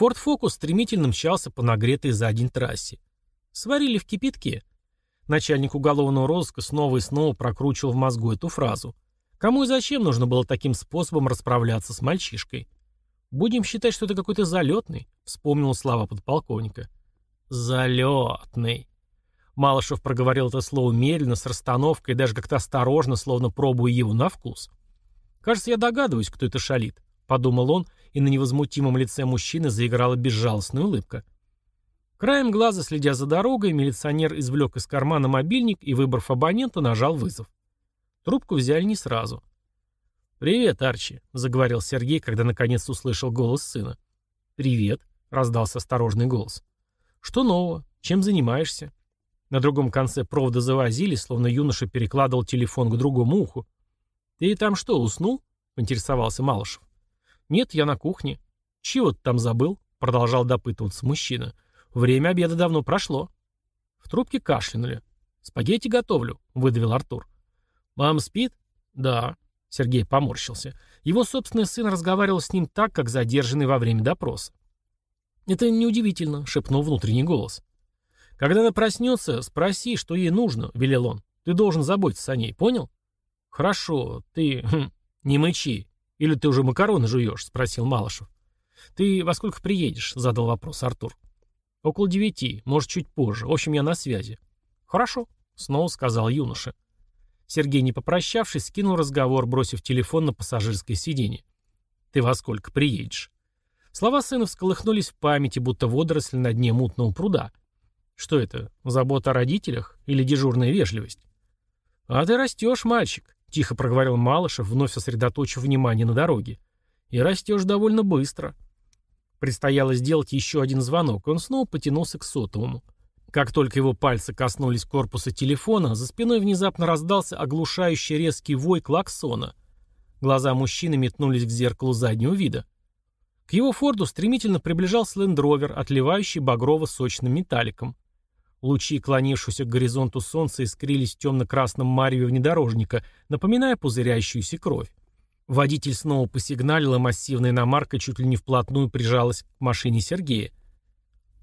Форд Фокус стремительно мчался по нагретой за день трассе. Сварили в кипятке. Начальник уголовного розыска снова и снова прокручивал в мозгу эту фразу. Кому и зачем нужно было таким способом расправляться с мальчишкой? «Будем считать, что это какой-то залетный», — вспомнил слова подполковника. «Залетный». Малышев проговорил это слово медленно, с расстановкой, даже как-то осторожно, словно пробуя его на вкус. «Кажется, я догадываюсь, кто это шалит», — подумал он, и на невозмутимом лице мужчины заиграла безжалостная улыбка. Краем глаза, следя за дорогой, милиционер извлек из кармана мобильник и, выбрав абонента, нажал вызов. Трубку взяли не сразу. «Привет, Арчи», — заговорил Сергей, когда наконец услышал голос сына. «Привет», — раздался осторожный голос. «Что нового? Чем занимаешься?» На другом конце провода завозили, словно юноша перекладывал телефон к другому уху. «Ты там что, уснул?» — поинтересовался Малышев. «Нет, я на кухне». «Чего ты там забыл?» — продолжал допытываться мужчина. «Время обеда давно прошло». В трубке кашлянули. «Спагетти готовлю», — выдавил Артур. «Мам спит?» «Да». Сергей поморщился. Его собственный сын разговаривал с ним так, как задержанный во время допроса. «Это неудивительно», — шепнул внутренний голос. «Когда она проснется, спроси, что ей нужно», — велел он. «Ты должен заботиться о ней, понял?» «Хорошо, ты... Хм, не мычи. Или ты уже макароны жуешь?» — спросил Малышев. «Ты во сколько приедешь?» — задал вопрос Артур. «Около девяти, может, чуть позже. В общем, я на связи». «Хорошо», — снова сказал юноша. Сергей, не попрощавшись, скинул разговор, бросив телефон на пассажирское сиденье. «Ты во сколько приедешь?» Слова сына всколыхнулись в памяти, будто водоросли на дне мутного пруда. Что это, забота о родителях или дежурная вежливость? «А ты растешь, мальчик», — тихо проговорил Малышев, вновь сосредоточив внимание на дороге. «И растешь довольно быстро». Предстояло сделать еще один звонок, и он снова потянулся к сотовому. Как только его пальцы коснулись корпуса телефона, за спиной внезапно раздался оглушающий резкий вой клаксона. Глаза мужчины метнулись к зеркалу заднего вида. К его форду стремительно приближался лендровер, отливающий багрово-сочным металликом. Лучи, клонившегося к горизонту солнца, искрились в темно-красном мареве внедорожника, напоминая пузырящуюся кровь. Водитель снова посигналил, и массивная иномарка чуть ли не вплотную прижалась к машине Сергея.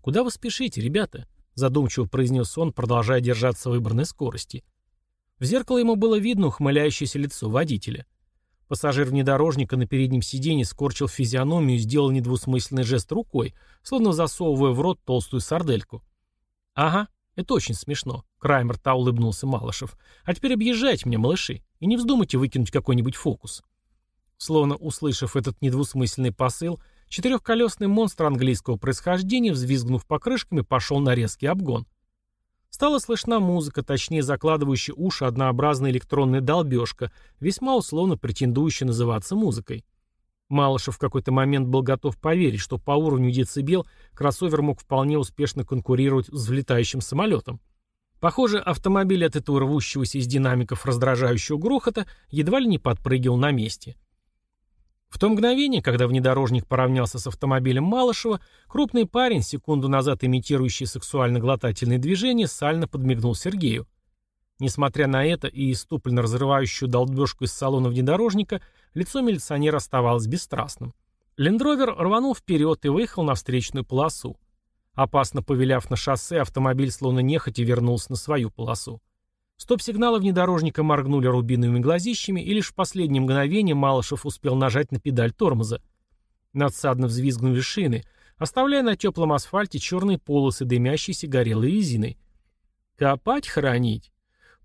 «Куда вы спешите, ребята?» — задумчиво произнес он, продолжая держаться выбранной скорости. В зеркало ему было видно ухмыляющееся лицо водителя. Пассажир внедорожника на переднем сиденье скорчил физиономию и сделал недвусмысленный жест рукой, словно засовывая в рот толстую сардельку. «Ага, это очень смешно», — краем рта улыбнулся Малышев. «А теперь объезжайте меня, малыши, и не вздумайте выкинуть какой-нибудь фокус». Словно услышав этот недвусмысленный посыл, четырехколесный монстр английского происхождения, взвизгнув покрышками, пошел на резкий обгон. Стала слышна музыка, точнее закладывающая уши однообразная электронная долбежка, весьма условно претендующая называться музыкой. Малышев в какой-то момент был готов поверить, что по уровню децибел кроссовер мог вполне успешно конкурировать с взлетающим самолетом. Похоже, автомобиль от этого рвущегося из динамиков раздражающего грохота едва ли не подпрыгивал на месте. В то мгновение, когда внедорожник поравнялся с автомобилем Малышева, крупный парень, секунду назад имитирующий сексуально-глотательные движения, сально подмигнул Сергею. Несмотря на это и иступленно разрывающую долбежку из салона внедорожника, лицо милиционера оставалось бесстрастным. Лендровер рванул вперед и выехал на встречную полосу. Опасно повеляв на шоссе, автомобиль словно нехотя вернулся на свою полосу. Стоп-сигналы внедорожника моргнули рубиновыми глазищами, и лишь в последнее мгновение Малышев успел нажать на педаль тормоза. Надсадно взвизгнули шины, оставляя на теплом асфальте черные полосы, дымящиеся горелой резиной. «Копать, хранить?»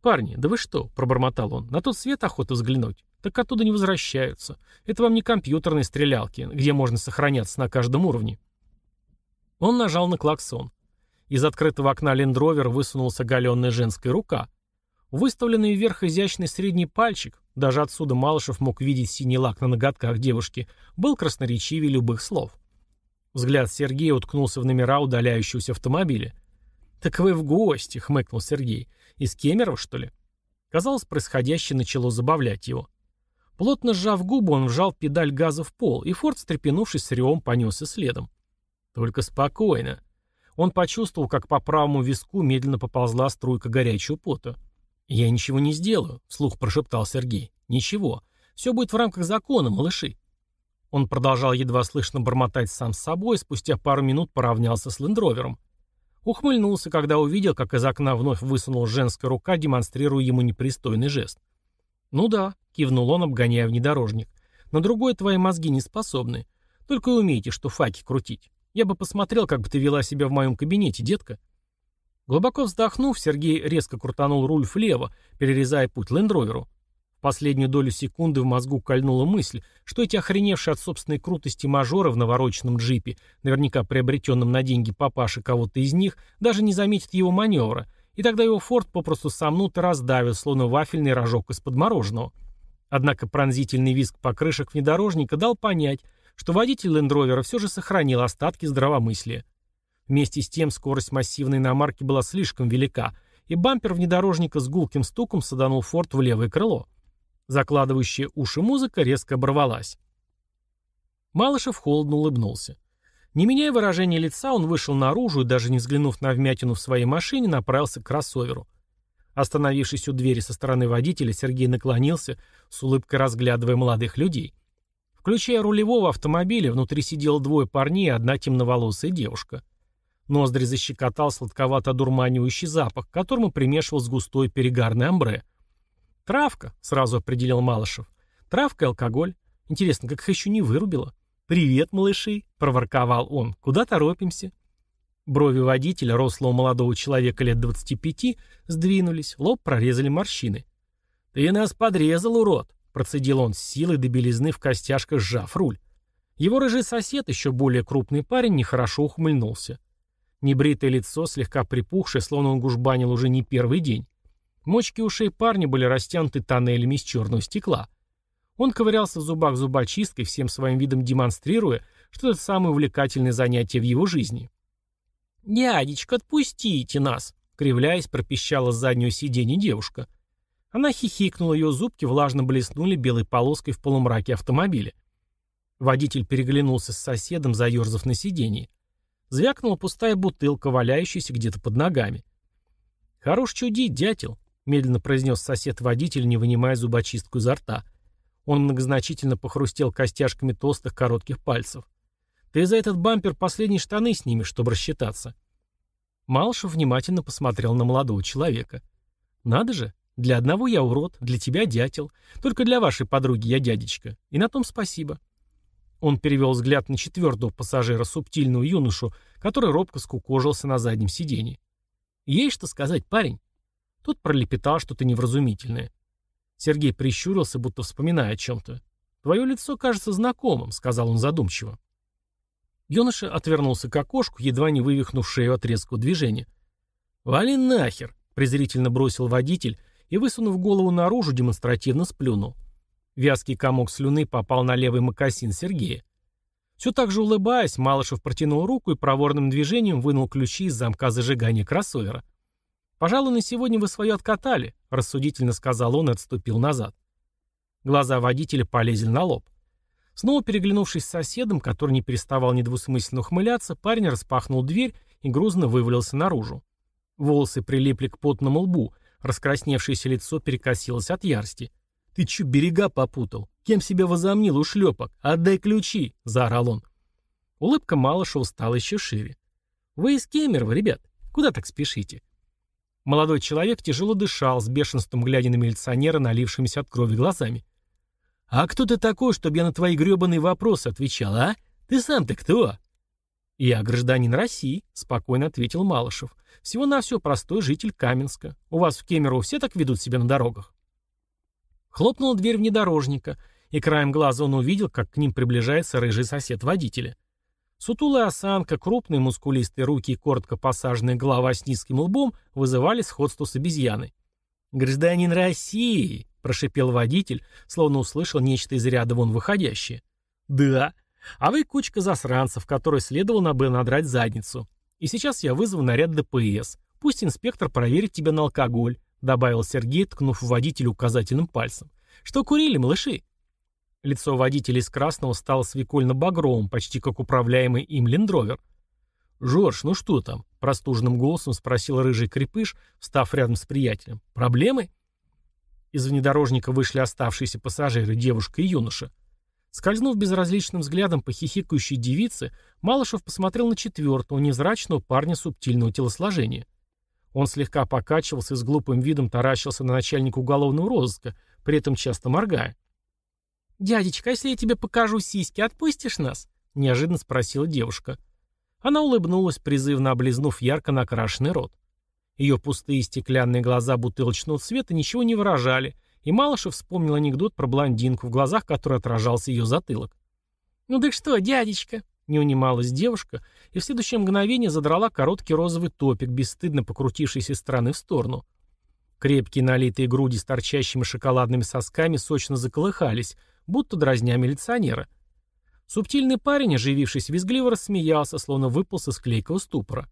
«Парни, да вы что?» — пробормотал он. «На тот свет охота взглянуть. Так оттуда не возвращаются. Это вам не компьютерные стрелялки, где можно сохраняться на каждом уровне». Он нажал на клаксон. Из открытого окна лендровер высунулась оголенная женская рука. Выставленный вверх изящный средний пальчик, даже отсюда Малышев мог видеть синий лак на ноготках девушки, был красноречивее любых слов. Взгляд Сергея уткнулся в номера удаляющегося автомобиля. «Так вы в гости», — хмыкнул Сергей. Из Кемеров, что ли? Казалось, происходящее начало забавлять его. Плотно сжав губы, он вжал педаль газа в пол, и Форд, встрепенувшись с ревом, понесся следом. Только спокойно. Он почувствовал, как по правому виску медленно поползла струйка горячего пота. «Я ничего не сделаю», — вслух прошептал Сергей. «Ничего. Все будет в рамках закона, малыши». Он продолжал едва слышно бормотать сам с собой, спустя пару минут поравнялся с лендровером. Ухмыльнулся, когда увидел, как из окна вновь высунула женская рука, демонстрируя ему непристойный жест. «Ну да», — кивнул он, обгоняя внедорожник. «На другое твои мозги не способны. Только и умеете, что факи крутить. Я бы посмотрел, как бы ты вела себя в моем кабинете, детка». Глубоко вздохнув, Сергей резко крутанул руль влево, перерезая путь лендроверу. В последнюю долю секунды в мозгу кольнула мысль, что эти охреневшие от собственной крутости мажоры в навороченном джипе, наверняка приобретенном на деньги папаши кого-то из них, даже не заметят его маневра, и тогда его форт попросту сомнут и раздавят, словно вафельный рожок из-под мороженого. Однако пронзительный визг покрышек внедорожника дал понять, что водитель лендровера все же сохранил остатки здравомыслия. Вместе с тем скорость массивной иномарки была слишком велика, и бампер внедорожника с гулким стуком саданул форт в левое крыло. Закладывающая уши музыка резко оборвалась. Малышев холодно улыбнулся. Не меняя выражения лица, он вышел наружу и, даже не взглянув на вмятину в своей машине, направился к кроссоверу. Остановившись у двери со стороны водителя, Сергей наклонился, с улыбкой разглядывая молодых людей. Включая рулевого автомобиля, внутри сидело двое парней и одна темноволосая девушка. Ноздри защекотал сладковато-одурманивающий запах, к которому примешивал густой перегарный амбре. «Травка», — сразу определил Малышев. «Травка и алкоголь. Интересно, как их еще не вырубило?» «Привет, малыши», — проворковал он. «Куда торопимся?» Брови водителя, рослого молодого человека лет 25, сдвинулись, лоб прорезали морщины. «Ты нас подрезал, урод!» — процедил он с силой до белизны в костяшках, сжав руль. Его рыжий сосед, еще более крупный парень, нехорошо ухмыльнулся. Небритое лицо, слегка припухшее, словно он гужбанил уже не первый день. Мочки ушей парня были растянуты тоннелями из черного стекла. Он ковырялся в зубах зубочисткой, всем своим видом демонстрируя, что это самое увлекательное занятие в его жизни. «Дядечка, отпустите нас!» — кривляясь, пропищала с заднего сиденья девушка. Она хихикнула, ее зубки влажно блеснули белой полоской в полумраке автомобиля. Водитель переглянулся с соседом, заерзав на сиденье. Звякнула пустая бутылка, валяющаяся где-то под ногами. «Хорош чудить, дятел», — медленно произнес сосед-водитель, не вынимая зубочистку изо рта. Он многозначительно похрустел костяшками толстых коротких пальцев. «Ты за этот бампер последние штаны снимешь, чтобы рассчитаться». Малышев внимательно посмотрел на молодого человека. «Надо же, для одного я урод, для тебя дятел. Только для вашей подруги я дядечка. И на том спасибо». Он перевел взгляд на четвертого пассажира, субтильную юношу, который робко скукожился на заднем сиденье. «Есть что сказать, парень?» Тот пролепетал что-то невразумительное. Сергей прищурился, будто вспоминая о чем-то. «Твое лицо кажется знакомым», — сказал он задумчиво. Юноша отвернулся к окошку, едва не вывихнув шею от резкого движения. «Вали нахер!» — презрительно бросил водитель и, высунув голову наружу, демонстративно сплюнул. Вязкий комок слюны попал на левый мокасин Сергея. Все так же улыбаясь, Малышев протянул руку и проворным движением вынул ключи из замка зажигания кроссовера. «Пожалуй, на сегодня вы свое откатали», — рассудительно сказал он и отступил назад. Глаза водителя полезли на лоб. Снова переглянувшись с соседом, который не переставал недвусмысленно ухмыляться, парень распахнул дверь и грузно вывалился наружу. Волосы прилипли к потному лбу, раскрасневшееся лицо перекосилось от ярости. «Ты чё, берега попутал? Кем себя возомнил, ушлепок? Отдай ключи!» — заорал он. Улыбка Малышева стала еще шире. «Вы из Кемерово, ребят. Куда так спешите?» Молодой человек тяжело дышал, с бешенством глядя на милиционера, налившимися от крови глазами. «А кто ты такой, чтобы я на твои гребаные вопросы отвечал, а? Ты сам-то кто?» «Я гражданин России», — спокойно ответил Малышев. «Всего-навсего простой житель Каменска. У вас в Кемерово все так ведут себя на дорогах?» Хлопнула дверь внедорожника, и краем глаза он увидел, как к ним приближается рыжий сосед водителя. Сутулая осанка, крупные мускулистые руки и коротко посаженная голова с низким лбом вызывали сходство с обезьяной. «Гражданин России!» — прошипел водитель, словно услышал нечто из ряда вон выходящее. «Да. А вы кучка засранцев, которой следовало бы надрать задницу. И сейчас я вызову наряд ДПС. Пусть инспектор проверит тебя на алкоголь добавил Сергей, ткнув водителю указательным пальцем. «Что курили, малыши?» Лицо водителя из красного стало свекольно-багровым, почти как управляемый им лендровер. «Жорж, ну что там?» – простуженным голосом спросил рыжий крепыш, встав рядом с приятелем. «Проблемы?» Из внедорожника вышли оставшиеся пассажиры, девушка и юноша. Скользнув безразличным взглядом по хихикающей девице, Малышев посмотрел на четвертого, невзрачного парня субтильного телосложения. Он слегка покачивался и с глупым видом таращился на начальника уголовного розыска, при этом часто моргая. «Дядечка, а если я тебе покажу сиськи, отпустишь нас?» — неожиданно спросила девушка. Она улыбнулась, призывно облизнув ярко накрашенный рот. Ее пустые стеклянные глаза бутылочного цвета ничего не выражали, и Малышев вспомнил анекдот про блондинку, в глазах которой отражался ее затылок. «Ну так что, дядечка?» — не унималась девушка, и в следующее мгновение задрала короткий розовый топик, бесстыдно покрутившийся из стороны в сторону. Крепкие налитые груди с торчащими шоколадными сосками сочно заколыхались, будто дразня милиционера. Субтильный парень, оживившись визгливо, рассмеялся, словно выполз из клейкого ступора.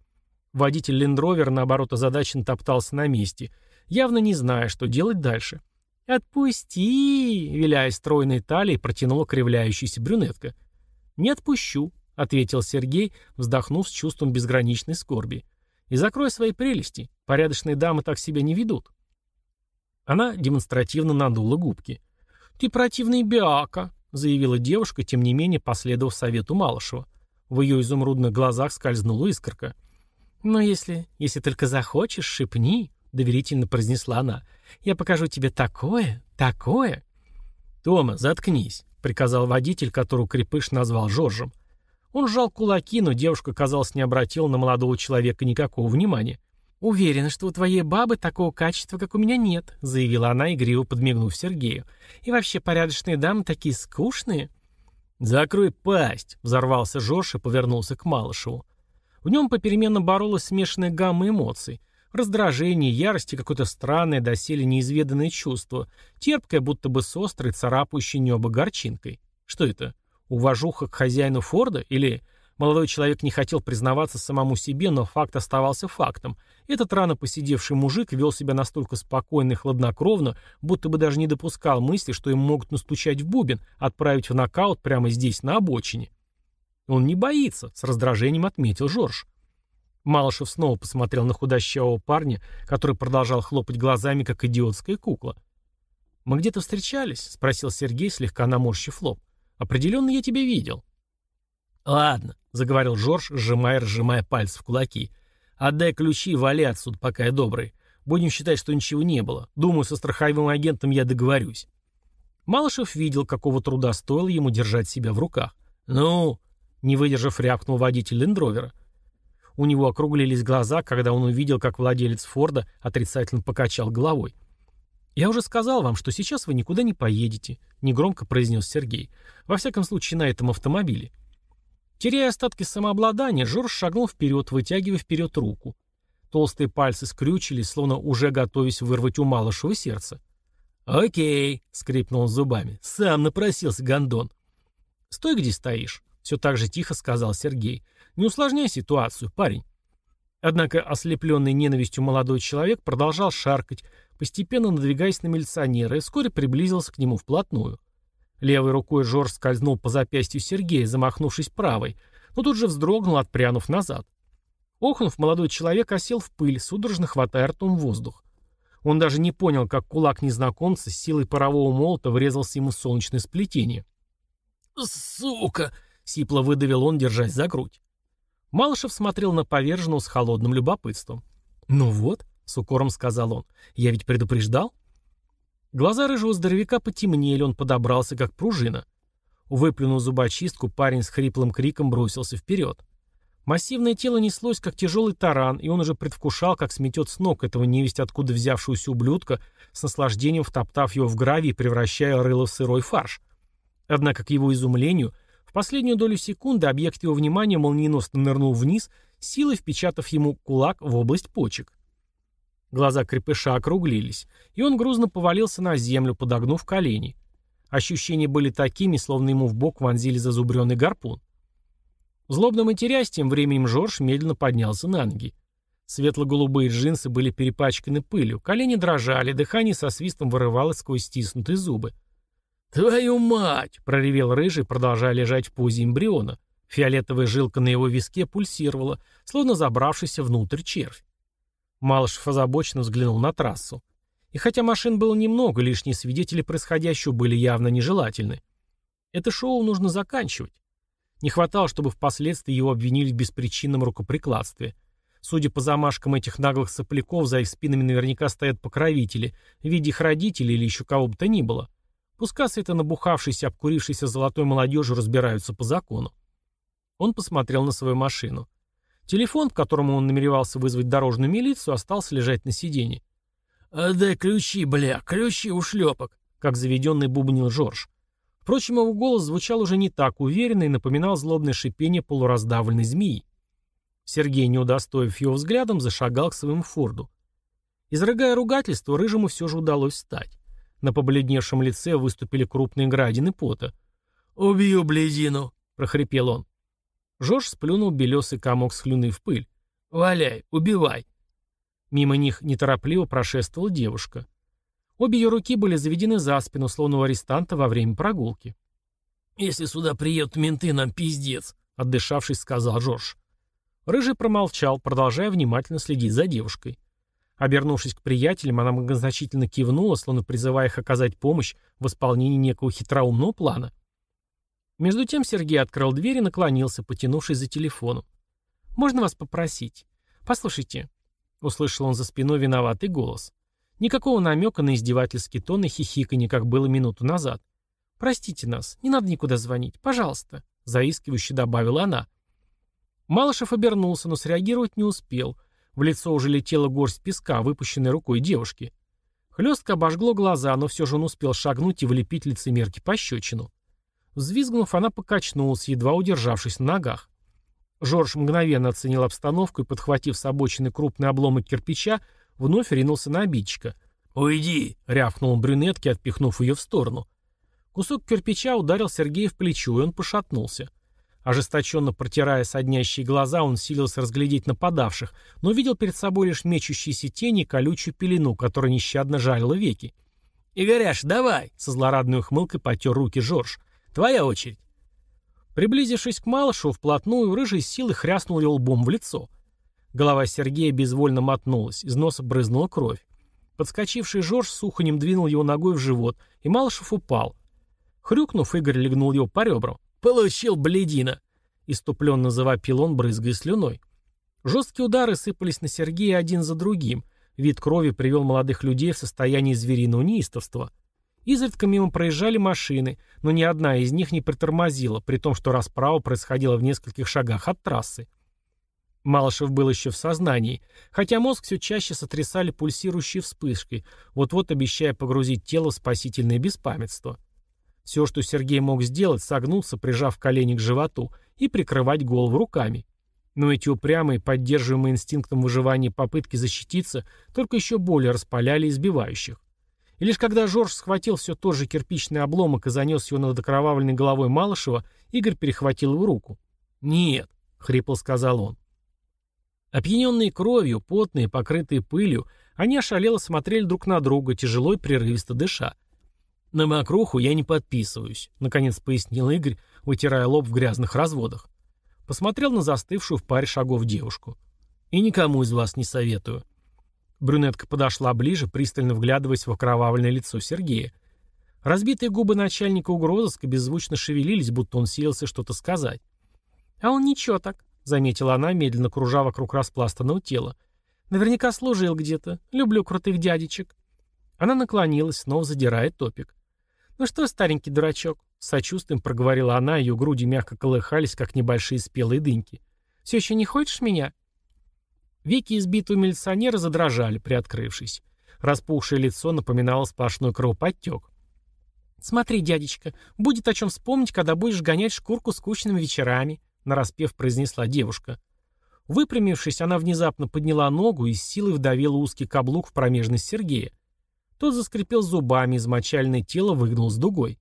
Водитель лендровера, наоборот, озадачен топтался на месте, явно не зная, что делать дальше. «Отпусти!» — виляя стройной талией, протянула кривляющаяся брюнетка. «Не отпущу», — ответил Сергей, вздохнув с чувством безграничной скорби. «И закрой свои прелести. Порядочные дамы так себя не ведут». Она демонстративно надула губки. «Ты противный биака», — заявила девушка, тем не менее последовав совету Малышева. В ее изумрудных глазах скользнула искорка. «Но если... если только захочешь, шепни», — доверительно произнесла она. «Я покажу тебе такое, такое». «Тома, заткнись», — приказал водитель, которого Крепыш назвал Жоржем. Он сжал кулаки, но девушка, казалось, не обратила на молодого человека никакого внимания. «Уверена, что у твоей бабы такого качества, как у меня, нет», — заявила она, игриво подмигнув Сергею. «И вообще порядочные дамы такие скучные». «Закрой пасть», — взорвался Жорж и повернулся к Малышеву. В нем попеременно боролась смешанная гамма эмоций. Раздражение, ярость и какое-то странное, доселе неизведанное чувство, терпкое, будто бы с острой, царапающей небо горчинкой. Что это? Уважуха к хозяину Форда? Или молодой человек не хотел признаваться самому себе, но факт оставался фактом. Этот рано посидевший мужик вел себя настолько спокойно и хладнокровно, будто бы даже не допускал мысли, что им могут настучать в бубен, отправить в нокаут прямо здесь, на обочине. Он не боится, с раздражением отметил Жорж. Малышев снова посмотрел на худощавого парня, который продолжал хлопать глазами, как идиотская кукла. «Мы где-то встречались?» — спросил Сергей, слегка наморщив лоб. «Определенно я тебя видел». «Ладно», — заговорил Жорж, сжимая сжимая пальцы в кулаки. «Отдай ключи и вали отсюда, пока я добрый. Будем считать, что ничего не было. Думаю, со страховым агентом я договорюсь». Малышев видел, какого труда стоило ему держать себя в руках. «Ну?» — не выдержав, рявкнул водитель лендровера. У него округлились глаза, когда он увидел, как владелец Форда отрицательно покачал головой. «Я уже сказал вам, что сейчас вы никуда не поедете», — негромко произнес Сергей. «Во всяком случае, на этом автомобиле». Теряя остатки самообладания, Жорж шагнул вперед, вытягивая вперед руку. Толстые пальцы скрючились, словно уже готовясь вырвать у Малышева сердце. «Окей», — скрипнул он зубами, — «сам напросился, гондон». «Стой, где стоишь», — все так же тихо сказал Сергей. Не усложняй ситуацию, парень. Однако ослепленный ненавистью молодой человек продолжал шаркать, постепенно надвигаясь на милиционера, и вскоре приблизился к нему вплотную. Левой рукой Жорж скользнул по запястью Сергея, замахнувшись правой, но тут же вздрогнул, отпрянув назад. Охнув, молодой человек осел в пыль, судорожно хватая ртом воздух. Он даже не понял, как кулак незнакомца с силой парового молота врезался ему в солнечное сплетение. «Сука!» — сипло выдавил он, держась за грудь. Малышев смотрел на поверженного с холодным любопытством. «Ну вот», — с укором сказал он, — «я ведь предупреждал». Глаза рыжего здоровяка потемнели, он подобрался, как пружина. Выплюнув зубочистку, парень с хриплым криком бросился вперед. Массивное тело неслось, как тяжелый таран, и он уже предвкушал, как сметет с ног этого невесть откуда взявшегося ублюдка, с наслаждением втоптав его в гравий, превращая рыло в сырой фарш. Однако, к его изумлению, в последнюю долю секунды объект его внимания молниеносно нырнул вниз, силой впечатав ему кулак в область почек. Глаза крепыша округлились, и он грузно повалился на землю, подогнув колени. Ощущения были такими, словно ему в бок вонзили зазубренный гарпун. Злобно матерясь, тем временем Жорж медленно поднялся на ноги. Светло-голубые джинсы были перепачканы пылью, колени дрожали, дыхание со свистом вырывалось сквозь стиснутые зубы. «Твою мать!» — проревел рыжий, продолжая лежать в позе эмбриона. Фиолетовая жилка на его виске пульсировала, словно забравшийся внутрь червь. Малышев озабоченно взглянул на трассу. И хотя машин было немного, лишние свидетели происходящего были явно нежелательны. Это шоу нужно заканчивать. Не хватало, чтобы впоследствии его обвинили в беспричинном рукоприкладстве. Судя по замашкам этих наглых сопляков, за их спинами наверняка стоят покровители, в виде их родителей или еще кого бы то ни было. Пускай с этой набухавшейся, обкурившейся золотой молодежью разбираются по закону. Он посмотрел на свою машину. Телефон, к которому он намеревался вызвать дорожную милицию, остался лежать на сиденье. «Отдай ключи, бля, ключи у шлепок», — как заведенный бубнил Жорж. Впрочем, его голос звучал уже не так уверенно и напоминал злобное шипение полураздавленной змеи. Сергей, не удостоив его взглядом, зашагал к своему форду. Изрыгая ругательство, Рыжему все же удалось встать. На побледневшем лице выступили крупные градины пота. «Убью бледину!» — прохрипел он. Жорж сплюнул белесый комок слюны в пыль. «Валяй, убивай!» Мимо них неторопливо прошествовала девушка. Обе ее руки были заведены за спину, словно у арестанта во время прогулки. «Если сюда приедут менты, нам пиздец», — отдышавшись, сказал Жорж. Рыжий промолчал, продолжая внимательно следить за девушкой. Обернувшись к приятелям, она многозначительно кивнула, словно призывая их оказать помощь в исполнении некого хитроумного плана. Между тем Сергей открыл дверь и наклонился, потянувшись за телефоном. «Можно вас попросить? Послушайте». Услышал он за спиной виноватый голос. Никакого намека на издевательский тон и хихиканье, как было минуту назад. «Простите нас, не надо никуда звонить, пожалуйста», — заискивающе добавила она. Малышев обернулся, но среагировать не успел. В лицо уже летела горсть песка, выпущенная рукой девушки. Хлестко обожгло глаза, но все же он успел шагнуть и влепить лицемерке пощечину. Взвизгнув, она покачнулась, едва удержавшись на ногах. Жорж мгновенно оценил обстановку и, подхватив с обочины крупный обломок кирпича, вновь ринулся на обидчика. «Уйди!» — рявкнул брюнетке, отпихнув ее в сторону. Кусок кирпича ударил Сергея в плечо, и он пошатнулся. Ожесточенно протирая соднящие глаза, он силился разглядеть нападавших, но видел перед собой лишь мечущиеся тени и колючую пелену, которая нещадно жалила веки. «Игоряш, давай!» — со злорадной ухмылкой потер руки Жорж. «Твоя очередь!» Приблизившись к Малышу вплотную, рыжий силой хряснул его лбом в лицо — Голова Сергея безвольно мотнулась, из носа брызнула кровь. Подскочивший Жорж сухонем двинул его ногой в живот, и Малышев упал. Хрюкнув, Игорь легнул его по ребрам. «Получил, бледина!» Иступленно завопил он, брызгая слюной. Жесткие удары сыпались на Сергея один за другим. Вид крови привел молодых людей в состояние звериного неистовства. Изредка мимо проезжали машины, но ни одна из них не притормозила, при том, что расправа происходила в нескольких шагах от трассы. Малышев был еще в сознании, хотя мозг все чаще сотрясали пульсирующие вспышки, вот-вот обещая погрузить тело в спасительное беспамятство. Все, что Сергей мог сделать, согнуться, прижав колени к животу, и прикрывать голову руками. Но эти упрямые, поддерживаемые инстинктом выживания попытки защититься, только еще более распаляли избивающих. И лишь когда Жорж схватил все тот же кирпичный обломок и занес его над окровавленной головой Малышева, Игорь перехватил его руку. «Нет», — хрипло сказал он. Опьяненные кровью, потные, покрытые пылью, они ошалело смотрели друг на друга, тяжело и прерывисто дыша. «На мокруху я не подписываюсь», — наконец пояснил Игорь, вытирая лоб в грязных разводах. Посмотрел на застывшую в паре шагов девушку. «И никому из вас не советую». Брюнетка подошла ближе, пристально вглядываясь в окровавленное лицо Сергея. Разбитые губы начальника угрозыска беззвучно шевелились, будто он силился что-то сказать. «А он ничего так», — заметила она, медленно кружа вокруг распластанного тела. «Наверняка служил где-то. Люблю крутых дядечек». Она наклонилась, снова задирая топик. «Ну что, старенький дурачок?» Сочувствием проговорила она, ее груди мягко колыхались, как небольшие спелые дыньки. «Все еще не хочешь меня?» Веки избитого милиционера задрожали, приоткрывшись. Распухшее лицо напоминало сплошной кровоподтек. «Смотри, дядечка, будет о чем вспомнить, когда будешь гонять шкурку скучными вечерами», нараспев произнесла девушка. Выпрямившись, она внезапно подняла ногу и с силой вдавила узкий каблук в промежность Сергея. Тот заскрипел зубами, измочальное тело выгнул с дугой.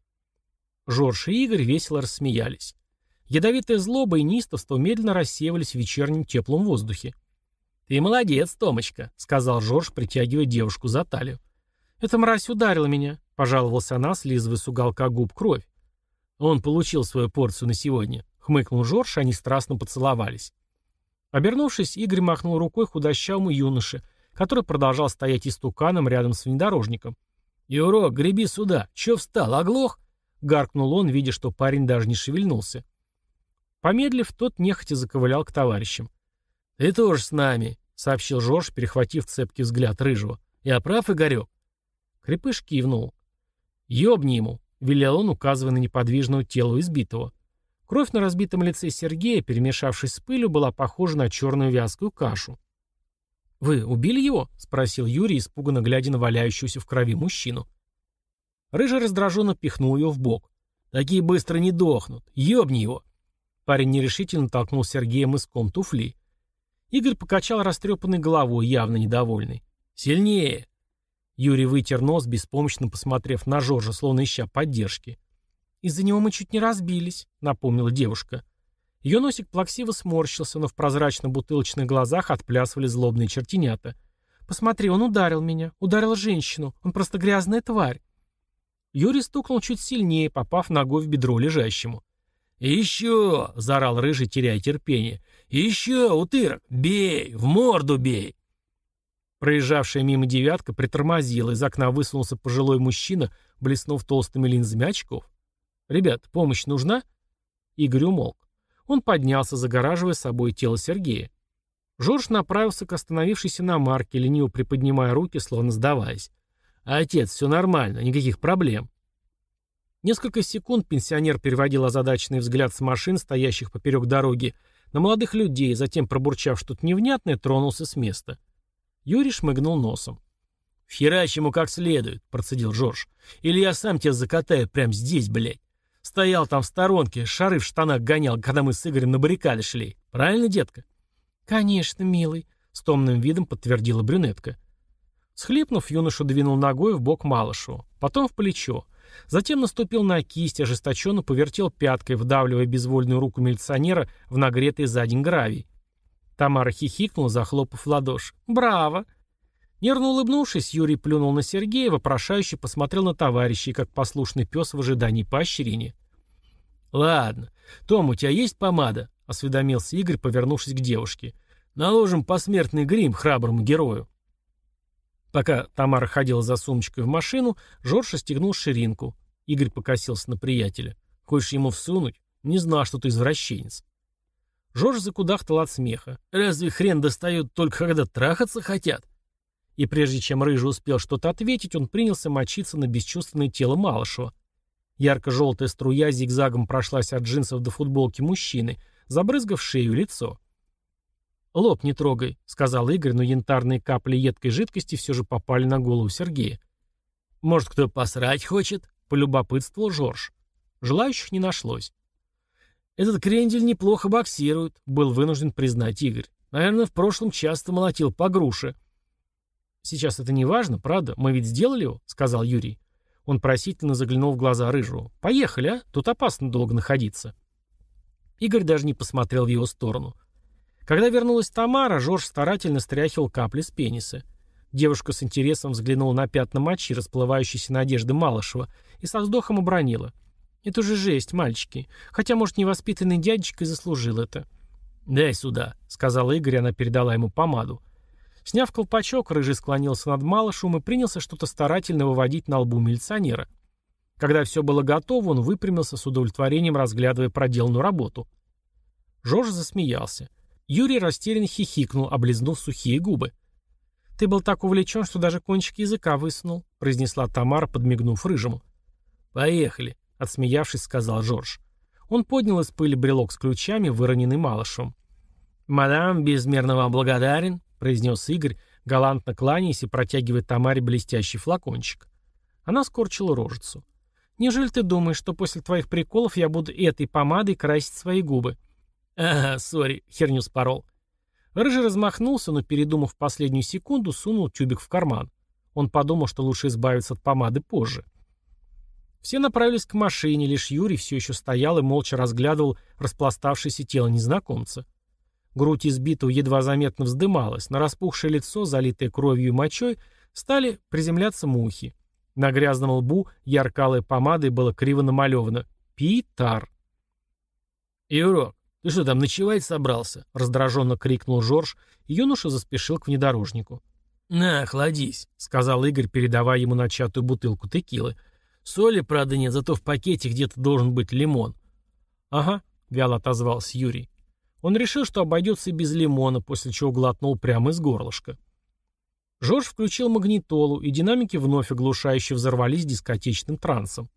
Жорж и Игорь весело рассмеялись. Ядовитая злоба и неистовство медленно рассеивались в вечернем теплом воздухе. «Ты молодец, Томочка», — сказал Жорж, притягивая девушку за талию. «Эта мразь ударила меня», — пожаловалась она, слизывая с уголка губ кровь. Он получил свою порцию на сегодня хмыкнул Жорж, они страстно поцеловались. Обернувшись, Игорь махнул рукой худощавому юноше, который продолжал стоять истуканом рядом с внедорожником. «Юрок, греби сюда! Чё встал, оглох?» — гаркнул он, видя, что парень даже не шевельнулся. Помедлив, тот нехотя заковылял к товарищам. «Ты тоже с нами», — сообщил Жорж, перехватив цепкий взгляд рыжего. «Я прав, Игорек?» Крепыш кивнул. «Ёбни ему», — велел он, указывая на неподвижное тело избитого. Кровь на разбитом лице Сергея, перемешавшись с пылью, была похожа на черную вязкую кашу. «Вы убили его?» — спросил Юрий, испуганно глядя на валяющуюся в крови мужчину. Рыжий раздраженно пихнул ее в бок. «Такие быстро не дохнут. Ёбни его!» Парень нерешительно толкнул Сергея мыском туфли. Игорь покачал растрепанной головой, явно недовольный. «Сильнее!» Юрий вытер нос, беспомощно посмотрев на Жоржа, словно ища поддержки. «Из-за него мы чуть не разбились», — напомнила девушка. Ее носик плаксиво сморщился, но в прозрачно-бутылочных глазах отплясывали злобные чертенята. «Посмотри, он ударил меня, ударил женщину, он просто грязная тварь». Юрий стукнул чуть сильнее, попав ногой в бедро лежащему. «Еще!» — заорал рыжий, теряя терпение. «Еще, утырок! Бей! В морду бей!» Проезжавшая мимо девятка притормозила, из окна высунулся пожилой мужчина, блеснув толстыми линзами очков. «Ребят, помощь нужна?» Игорь умолк. Он поднялся, загораживая собой тело Сергея. Жорж направился к остановившейся на марке, лениво приподнимая руки, словно сдаваясь. «Отец, все нормально, никаких проблем». Несколько секунд пенсионер переводил озадаченный взгляд с машин, стоящих поперек дороги, на молодых людей, затем, пробурчав что-то невнятное, тронулся с места. Юрий шмыгнул носом. «Вхерач ему как следует», — процедил Жорж. «Или я сам тебя закатаю прямо здесь, блядь. Стоял там в сторонке, шары в штанах гонял, когда мы с Игорем на баррикады шли. Правильно, детка?» «Конечно, милый», — с томным видом подтвердила брюнетка. Схлипнув, юноша двинул ногой в бок Малышеву, потом в плечо. Затем наступил на кисть, ожесточенно повертел пяткой, вдавливая безвольную руку милиционера в нагретый за день гравий. Тамара хихикнула, захлопав в ладоши. «Браво!» Нервно улыбнувшись, Юрий плюнул на Сергея, вопрошающе посмотрел на товарищей, как послушный пес в ожидании поощрения. «Ладно. Том, у тебя есть помада?» — осведомился Игорь, повернувшись к девушке. «Наложим посмертный грим храброму герою». Пока Тамара ходила за сумочкой в машину, Жорж стегнул ширинку. Игорь покосился на приятеля. «Хочешь ему всунуть? Не знал, что ты извращенец». Жорж закудахтал от смеха. «Разве хрен достает только когда трахаться хотят?» И прежде чем Рыжий успел что-то ответить, он принялся мочиться на бесчувственное тело Малышева. Ярко-желтая струя зигзагом прошлась от джинсов до футболки мужчины, забрызгав шею и лицо. «Лоб не трогай», — сказал Игорь, но янтарные капли едкой жидкости все же попали на голову Сергея. «Может, кто посрать хочет?» — полюбопытствовал Жорж. Желающих не нашлось. «Этот крендель неплохо боксирует», — был вынужден признать Игорь. «Наверное, в прошлом часто молотил по груше». «Сейчас это не важно, правда? Мы ведь сделали его», — сказал Юрий. Он просительно заглянул в глаза Рыжего. «Поехали, а? Тут опасно долго находиться». Игорь даже не посмотрел в его сторону. Когда вернулась Тамара, Жорж старательно стряхивал капли с пениса. Девушка с интересом взглянула на пятна мочи, расплывающиеся на одежды Малышева, и со вздохом обронила — это же жесть, мальчики. Хотя, может, невоспитанный дядечка и заслужил это. «Дай сюда», — сказала Игорь, она передала ему помаду. Сняв колпачок, Рыжий склонился над малышем и принялся что-то старательно выводить на лбу милиционера. Когда все было готово, он выпрямился с удовлетворением, разглядывая проделанную работу. Жорж засмеялся. Юрий растерянно хихикнул, облизнув сухие губы. «Ты был так увлечен, что даже кончик языка высунул», — произнесла Тамара, подмигнув Рыжему. «Поехали», Отсмеявшись, сказал Жорж. Он поднял из пыли брелок с ключами, выроненный Малышем. «Мадам, безмерно вам благодарен», — произнес Игорь, галантно кланяясь и протягивая Тамаре блестящий флакончик. Она скорчила рожицу. «Неужели ты думаешь, что после твоих приколов я буду этой помадой красить свои губы?» «Ага, сори, херню спорол». Рыжий размахнулся, но, передумав последнюю секунду, сунул тюбик в карман. Он подумал, что лучше избавиться от помады позже. Все направились к машине, лишь Юрий все еще стоял и молча разглядывал распластавшееся тело незнакомца. Грудь избитого едва заметно вздымалась, на распухшее лицо, залитое кровью и мочой, стали приземляться мухи. На грязном лбу яркалой помадой было криво намалевано «Питар». «Юрок, ты что там ночевать собрался?» — раздраженно крикнул Жорж, и юноша заспешил к внедорожнику. «На, охладись», — сказал Игорь, передавая ему начатую бутылку текилы. Соли, правда, нет, зато в пакете где-то должен быть лимон. Ага, вяло отозвался Юрий. Он решил, что обойдется и без лимона, после чего глотнул прямо из горлышка. Жорж включил магнитолу, и динамики вновь оглушающе взорвались дискотечным трансом.